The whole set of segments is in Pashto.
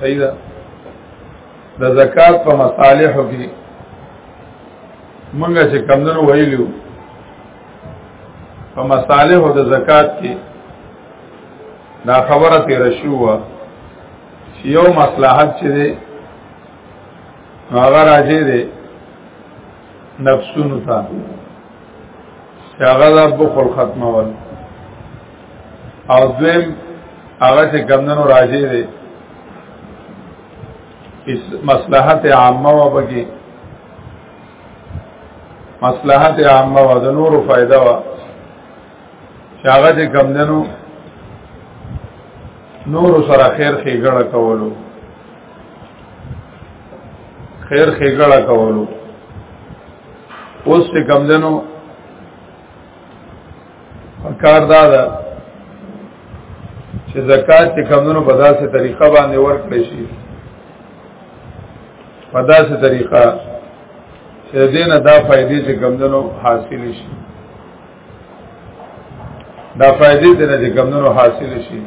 صحیح ده د زکات په مصالحو کې مونږه چې کمندونو ویلو په مصالحو د زکات کې دا خبره تیر شو چې یو مصلحت چې دی هغه راځي دی نفسونو ته هغه د بخل ختمول او دویم هغه چې کمندونو راځي دی اس مصلحت عامه و بګي مصلحت عامه و د نورو فائدہ و چې هغه چې کمندونو نور سره خیر خېګړه کولو خیر خېګړه کولو اوس ته کم دنو کار دا ده چې زکات ته کم دنو په داسې طریقه باندې ورکړي شي په داسې طریقه چې دینه دا فائدې چې کم دنو حاصل شي دا فائدې دینه چې کم دنو حاصل شي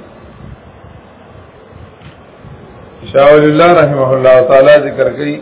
شاول الله رحمه الله تعالی ذکر کوي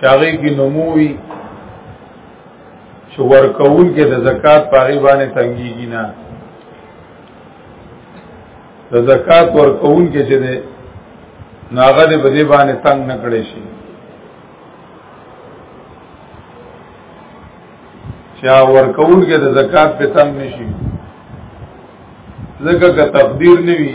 چاغې کې نموي چې ورکول کې د زکات پاغي باندې تنګيږي نه د زکات ورکول کې چې ده ناغه دې بده باندې تنگ نه کړي شي چا ورکول کې د زکات په تنگ نشي زکه که تقدیر نوي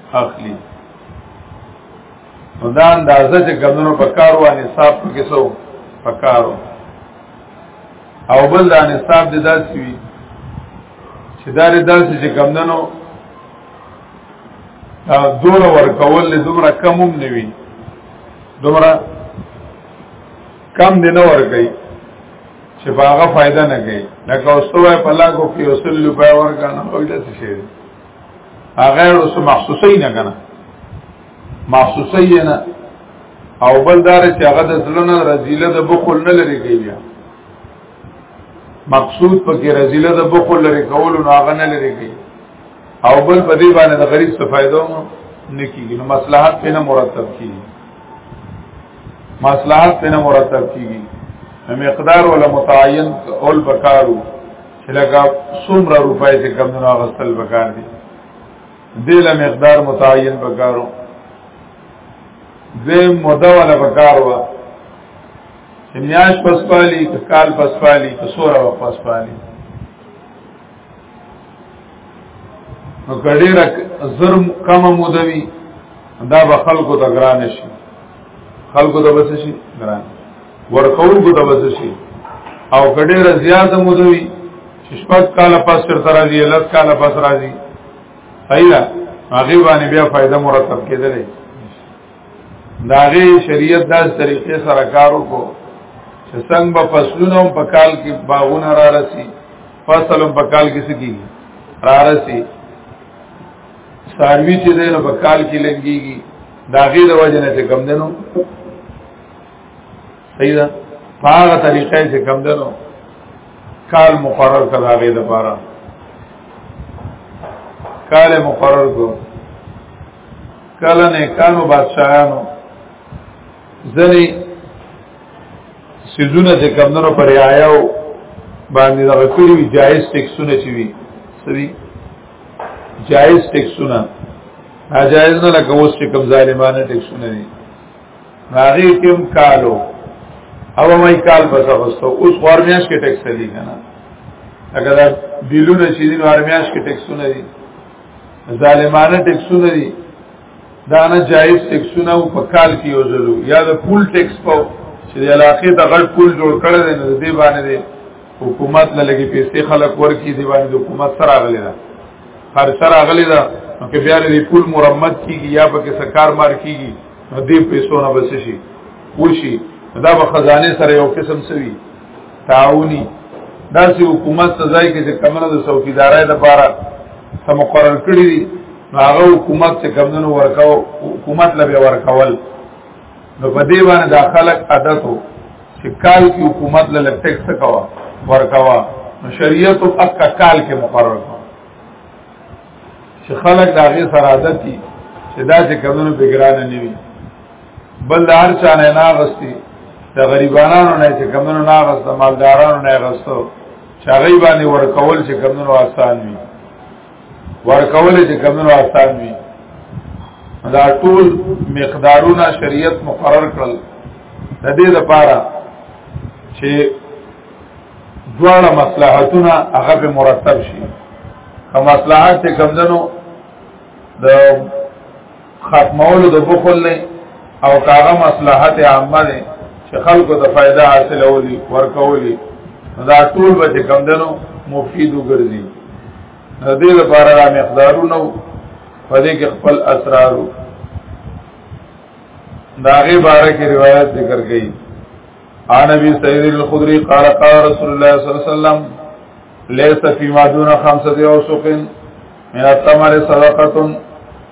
اخلي نو دا اندازه چې کمونو په کار و نصاب په کې سو په کارو او بل دا نصاب د داسې وي چې دا د داسې چې کمونو دور ورکول له دومره کم هم نه وي دومره کم دی نه ورکي چې باغه فائدہ نه کوي لکه اوسوه په لاګو کې اوسل لوبه ورکانه او داسې شي غیر اوس مخصوصی نه کنه مخصوصی نه او بل دار چې هغه د زلنه رزيله د بخل نه لري کیږي مقصود پکې رزيله د بخل لري کول نو هغه نه لري کیږي او بل په دې باندې د غریب څخه فائدو نه کیږي نو مصلحت په نه مرتب کیږي مصلحت په نه مرتب کیږي مقدار ولا متعین اول بکارو چې لکه څومره روپۍ چې کم نه غسل وکړ دي دل مقدار متعین وکړو دې موده ولا وکړو چې میاش پسپالی ک کال پسپالی ک سوره وخت پسپالی نو کډې را زرم کم موده وی دا به خلکو ته ګران شي خلکو ته بس شي ګران ورکون کو دوز شي او کډه رضیات مودوي چې شپږ کال پس تر تر راځي لږ کال پس راځي ایلا هغه باندې بیا فائدہ مرتب کېدلې داغه شریعت داس طریقې سره کارو کو چې څنګه په فصلونو په کال کې باغونه را رسی فصل په کال کې سکی را رسی ساروی چې دینو په کال کې لنګيږي داغه د وجنه چې کم دینو صحیح ده په هغه طریقې چې کم دنو کال مقرر کړه غي د پاره کال مقرر کو کله نه کانو بادشاہانو ځنی سيزونه چې کم دنو پر آیاو باندې دا کړی وی جایز ټیکسونه چی وی سوي جایز ټیکسونه ناجایز نه لکه اوس چې کم ظالمانه ټیکسونه دي هغه کوم کالو او مې کال پس اغستو اوس ورمیاش کې ټیکس دی کنه اگر دا بیلونه چې دین ورمیاش کې ټیکسونه دي ظالمانه ټیکسونه دي دا نه جایز ټیکسونه او په کال کې یو ځلو یا د پول ټیکس په چې د علاقې د غټ پول جوړ کړی دی نو دې باندې حکومت لږې پیسې خلک ورکړي دی باندې حکومت سره غلي ده هر سره غلی دا نو کې بیا دې پول مرمت کیږي یا پکې سکار مار کیږي نو دې پیسو نه بس شي وشي دا به خزانه سره یو قسم سوي تعاوني دا چې حکومت سزای کې چې کمنه د څوکیدارای د پاره سم مقرر کړی دي هغه حکومت چې کمنه ورکاو حکومت لبه ورکاول نو په دې باندې داخلك عادت وو چې کال کې حکومت له ټیکس کوا ورکوا نو شریعت او حق کال کې مقرر کړ چې خلک دا غي سره عادت دي چې دا چې کمونو بګرانه نه وي بل د هر چا نه ناغستی د غریبانو نه چې کمونو ناغست د مالدارانو نه غستو چې غریبانه ورکول چې کمونو آسان وي ورکول چې کمنو آسان وي دا ټول مقدارونه شریعت مقرر کړل د دې لپاره چې دواړه مصلحتونه هغه به مرتب شي که مصلحت کمدنو د ختمولو د بخل نه او کاغه مصلحت عامه ده چې خلکو ته فائدہ حاصلولي ورکولي دا ټول به کم دنو مفید وګرځي د دې لپاره را مقدارونه په دې کې خپل اسرار داغه باره کې روایت ذکر کړي عن ابي سعيد الخدري قال قال رسول الله صلى الله عليه وسلم ليس فيما دون خمسه اوسق من التمر صدقه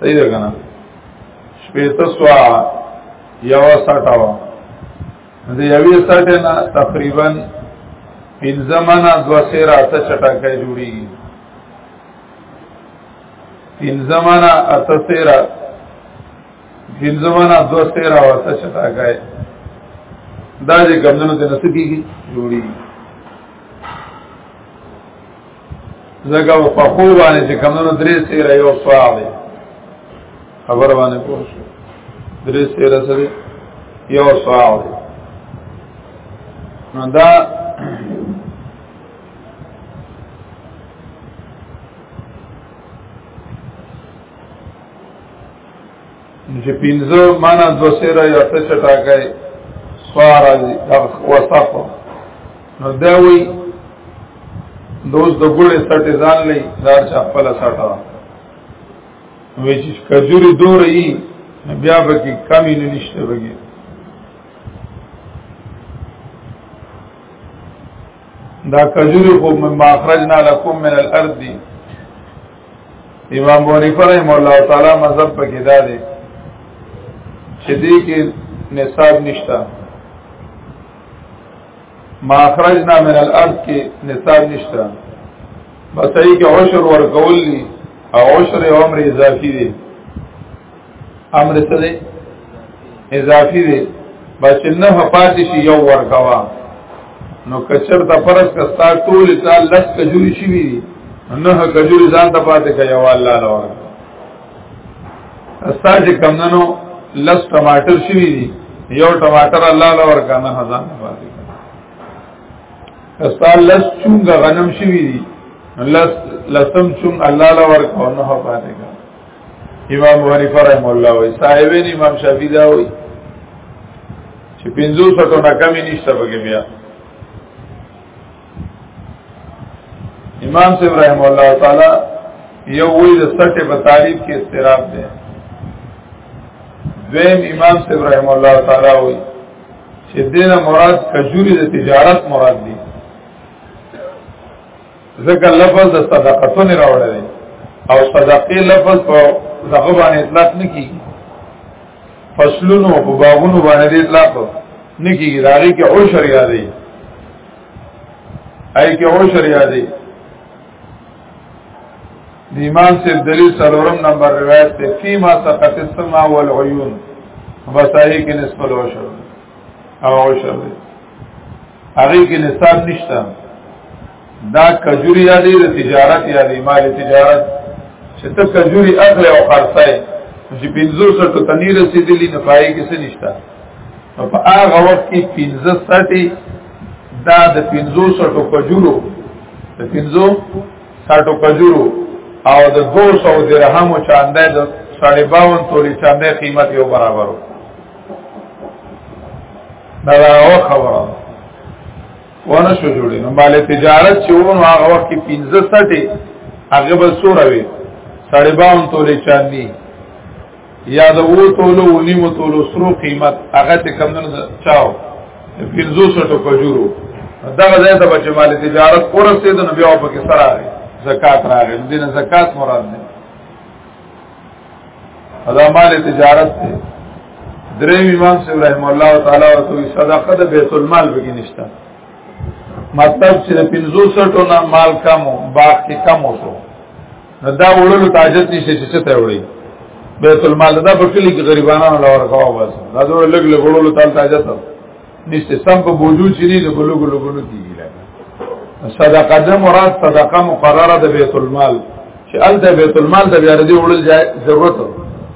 صحیح ده کنه شپېته سوا یو ساټه و د یوې ساټه نه تقریبا پنځمنه دو سیره اته چټکه جوړي پنځمنه اته سیره پنځمنه دو سیره او اته چټکه دا چې کمونو ته نسکیږي جوړي زګه په خو باندې چې کمونو درې سیره یو سوال دی خبر باندې پوه شو درې سیره سره یو سوال دی نو دا چې پینځه معنا دو سره یا څه چټاکای سوار دي وصف نو دا وی دوز د ګړې سټې ځان لې دار چا خپل سټا وی چې کجوري دورې بیا به کې کمی نه نشته بګي دا کجوري خو من ماخرجنا لكم من الارض امام بونی پر رحم الله تعالی مذهب پکې دا دی چې دې کې نصاب نشتا ما اخرجنا من الارض کې نصاب نشتا بس یې کې عشر ورکول دي او عشر عمر اضافي دي امر څه دی اضافي دی بس نه پاتې شي یو ورکوا نو کچر ته پرس کستا ټول سال لس کجوري شي وي نه کجوري ځان ته پاتې کوي والله لور استا چې کمندنو لس ټماټر شي وي یو ټماټر الله لور کنه ځان ته پاتې استا لس چونګ غنم شي وي لس لسم چونګ الله لور کو نه پاتې کوي امام بخاری فرحم الله وی صاحبین امام شافعی دا وی چې پنځو سټو نه کمی نشته پکې بیا امام صاحب رحم الله تعالی یو وی د سټه په تعریف کې استراب ده دویم امام صاحب رحم الله تعالی وی چې دینه مراد کجوري د تجارت مراد دي ذکر لفظ د صدقتون راوړل او صدقې لفظ په دغه باندې اطلاق نه کیږي فصلونو په باغونو باندې اطلاق نه کیږي راغی کې او شریا دی اې کې او شریا دی د امام صاحب دلیل سلورم نمبر روایت ته فيما سقط السما والعيون وسایه کې نسبت او شر او شر دی هغه کې نصاب نشته دا کجوري یا دی تجارت یا دی مال تجارت چې ته کجوري اخلي او خرڅای چې 500 تنی رسیدلی نه پای کې څه نشته په هغه وخت کې 15 دا د 500 کجورو د 500 کجورو او د 200 درهم چاندې د 52 توري چاندې قیمت یو برابرو دا یو خبره ونه شو جوړې نو مال تجارت چې ونه هغه وخت کې 15 سټه هغه به سوره وي سړی باون تولې چاندي یا د وو تولو ونیمو تولو سرو قیمت هغه ته کم نه چاو 15 سټه کجورو دغه ځای ته بچ مال تجارت ورسېد نو بیا په کې سره زکات راغی دینه زکات مراد نه دا مال تجارت دی دریم امام صاحب رحم الله تعالی او تو صدقه د بیت المال بګی نشتا مطلب چې 500 ټونه مال کمو باغ کې کم وشو نو دا وړلو تاجت نشته چې څه ته وړي بیت المال دا په کلی کې غریبانو لور کاوه بس دا ډول لګ لګ وړلو تاجت نشته سم په بوجو چې نه له بلوغ لوګونو کیږي لکه صدقه د مراد صدقه مقرره د بیت المال چې ال د بیت المال د بیا دې وړل ضرورت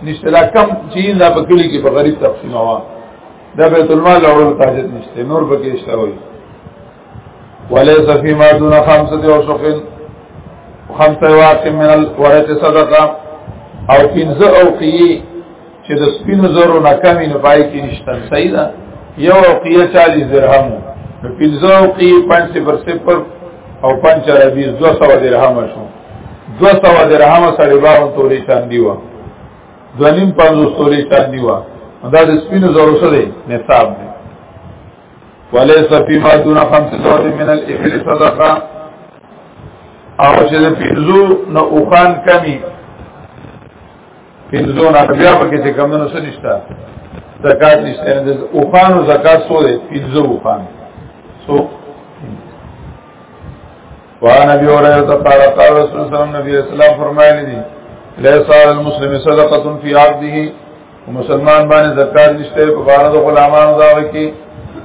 نشته لا کم چې نه په کلی کې په غریب تقسیم وا د بیت المال وړل تاجت نشته نور به کې شته وي وليس فيما دون خمسه او شقين خمسه واقع من الورثه صدقه او پنځه او قیه چې د سپینو زرو نه کمی نه پای کې نشته صحیح ده یو اوقیه 40 درهم نو پنځه اوقیه 5 صفر صفر او 5 عربي 200 درهم شو 200 درهم سره باندې توري چاندي و ځنیم 500 توري چاندي و دا د سپینو زرو سره نصاب دی وليس فيما دون خمس زوات من الإبل صدقه او چې د پیزو نه اوخان کمی پینځو نه بیا پکې چې کم نه سنشتا زکات نشته د اوخانو زکات سو دی پینځو اوخان سو وان ابي هريره قال قال رسول الله صلى الله عليه وسلم نبی اسلام فرمایلی دي ليس على المسلم صدقه في عبده مسلمان باندې زکات نشته په بار د غلامانو دا وکي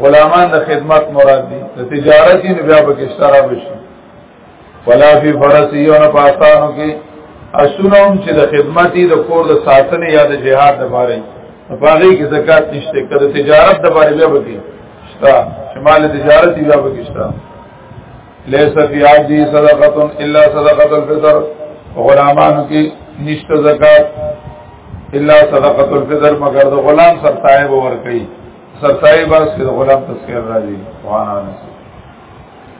غلامان د خدمت مراد دي د تجارت نه بیا پکې اشتراک وشي ولا فی فرسیون پاسانو کې اسونم چې د خدمتي د کور د ساتنې یا د جهاد لپاره پاغي کې زکات نشته کله تجارت د باندې بیا وکي شتا شمال تجارت بیا وکي شتا ليس في عادي صدقه الا صدقه الفطر غلامانو کې نشته زکات الا صدقه الفطر مگر د غلام سرتایب ور کوي سرتایب اس کې د غلام تذکر راځي وانا نسي